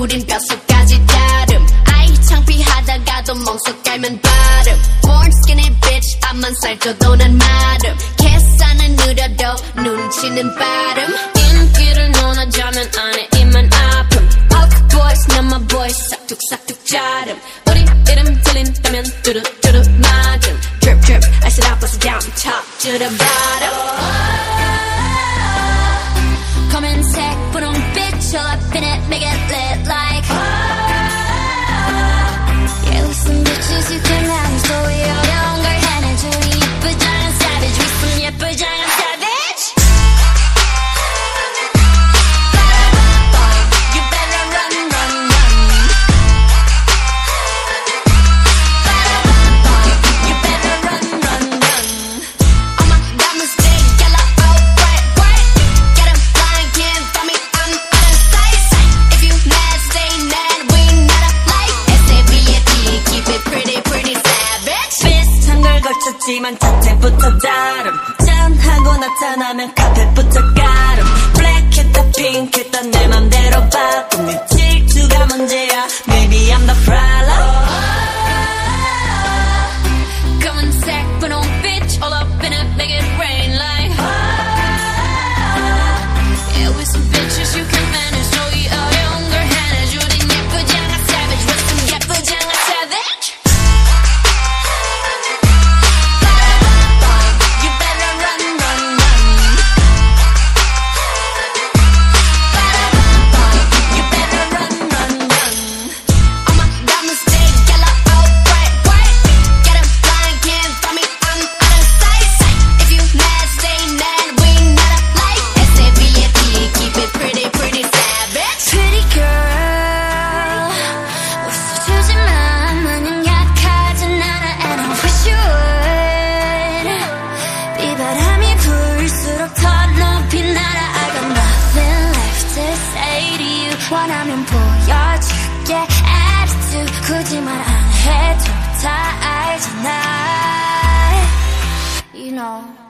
우린 뼛속까지 다름. 아이 창피하다가도 멍석 깔면 발음. Born skinny bitch 앞만 살쪄도 난 마름 계산은 느려도 눈치는 빠름. 인기를 논하자면 안에 입만 아픔. Hulk boys 난 my boys 싹둑싹둑 자름. 우리 이름 들린다면 뚜루뚜루 맞음. Drip drip I sit up, I sit down, top to the bottom. 검은색 분홍빛 저 앞에 내 매개 걸쳤지만 자태부터 다름. 짠하고 나타나면 카펫부터 가름. 블랙했다 핑크했다 내 맘대로 바꿈 네 질투가 문제야. Maybe I'm the problem now.